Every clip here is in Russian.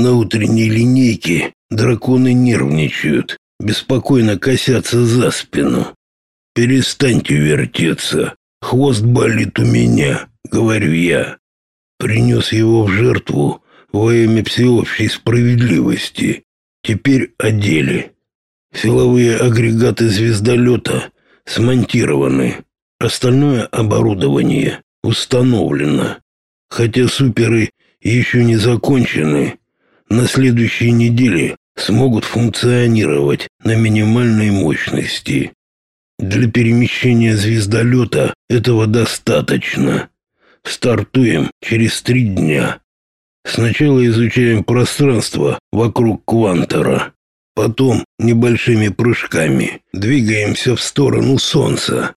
На утренней линейке драконы нервничают, беспокойно косятся за спину. Перестаньте вертеться, хвост болит у меня, говорю я. Принес его в жертву во имя всеобщей справедливости. Теперь о деле. Силовые агрегаты звездолета смонтированы. Остальное оборудование установлено. Хотя суперы еще не закончены, на следующей неделе смогут функционировать на минимальной мощности. Для перемещения звездолета этого достаточно. Стартуем через три дня. Сначала изучаем пространство вокруг Квантера. Потом небольшими прыжками двигаемся в сторону Солнца.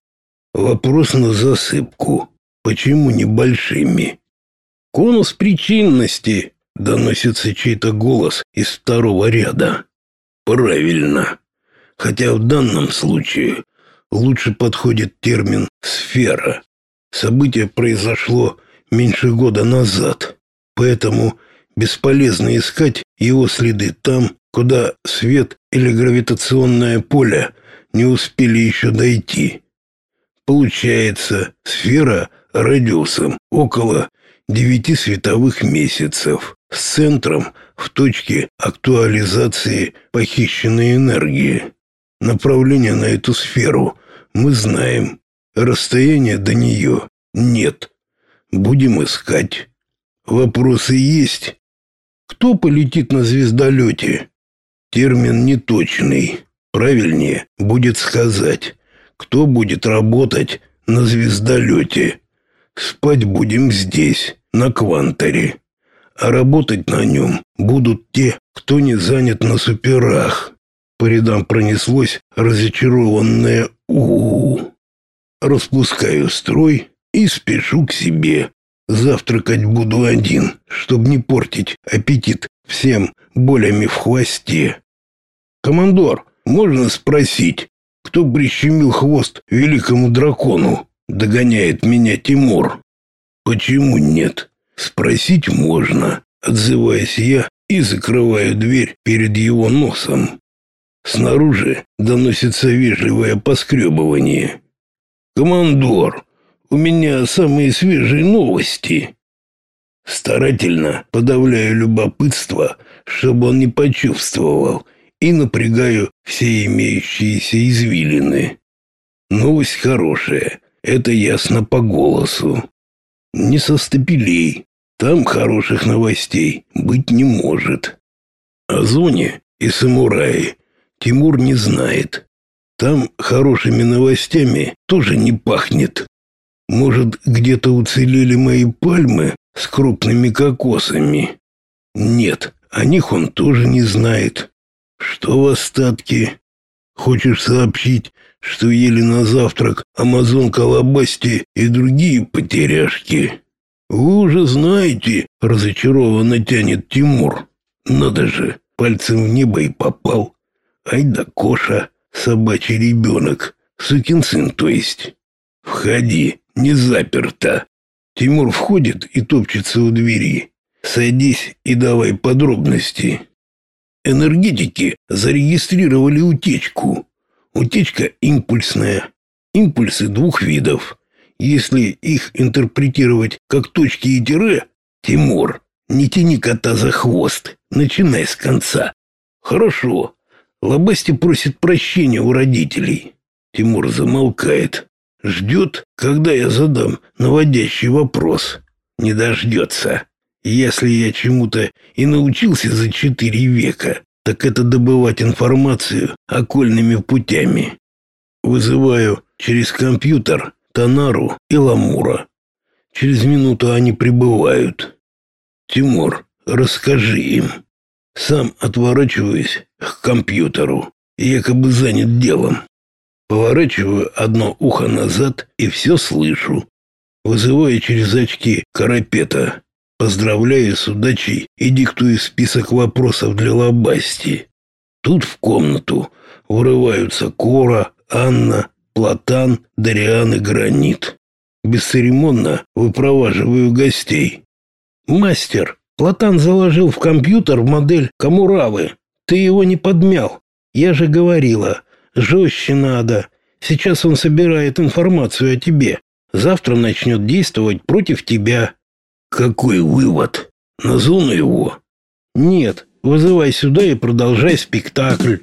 Вопрос на засыпку. Почему небольшими? Конус причинности, доносится чей-то голос из второго ряда. Правильно. Хотя в данном случае лучше подходит термин сфера. Событие произошло меньше года назад, поэтому бесполезно искать его следы там, куда свет или гравитационное поле не успели еще дойти. Получается, сфера радиусом около девяти световых месяцев с центром в точке актуализации похищенной энергии. Направление на эту сферу мы знаем, расстояние до нее нет. Будем искать. Вопросы есть? Кто полетит на звездолете? Термин неточный. Правильнее будет сказать, кто будет работать на звездолете. Спать будем здесь, на Кванторе, а работать на нем будут те, кто не занят на суперах. По рядам пронеслось разочарованное у, -у, -у. Распускаю строй и спешу к себе. Завтракать буду один, чтобы не портить аппетит всем болями в хвосте. Командор, можно спросить, кто прищемил хвост великому дракону? Догоняет меня Тимур. Почему нет? Спросить можно, отзываясь я и закрываю дверь перед его носом. Снаружи доносится вежливое поскребывание. Командор, у меня самые свежие новости. Старательно подавляю любопытство, чтобы он не почувствовал, и напрягаю все имеющиеся извилины. Новость хорошая. Это ясно по голосу. Не со стапелей. Там хороших новостей быть не может. О зоне и самураи Тимур не знает. Там хорошими новостями тоже не пахнет. Может, где-то уцелели мои пальмы с крупными кокосами? Нет, о них он тоже не знает. Что в остатке? Хочешь сообщить, что ели на завтрак амазонка лобасти и другие потеряшки. Вы уже знаете, разочарованно тянет Тимур. Надо же, пальцем в небо и попал. Ай да Коша, собачий ребенок, сукин сын, то есть. Входи, не заперто. Тимур входит и топчется у двери. Садись и давай подробности. Энергетики зарегистрировали утечку. Утечка импульсная. Импульсы двух видов. Если их интерпретировать как точки и тире, Тимур, не тяни кота за хвост, начинай с конца. Хорошо. Лобасти просит прощения у родителей. Тимур замолкает. Ждет, когда я задам наводящий вопрос. Не дождется. Если я чему-то и научился за четыре века, так это добывать информацию окольными путями. Вызываю через компьютер Танару и Ламура. Через минуту они прибывают. Тимур, расскажи им. Сам отворачиваюсь к компьютеру, якобы занят делом. Поворачиваю одно ухо назад и все слышу. Вызываю через очки Карапета. Поздравляю с удачей и диктую список вопросов для Лобасти. Тут в комнату врываются Кора, Анна, Платан, Дариан и Гранит. Бесцеремонно выпроваживаю гостей. Мастер, Платан заложил в компьютер модель Камуравы. Ты его не подмял. Я же говорила, жестче надо. Сейчас он собирает информацию о тебе. Завтра начнет действовать против тебя. Какой вывод? Назул на его? Нет, вызывай сюда и продолжай спектакль.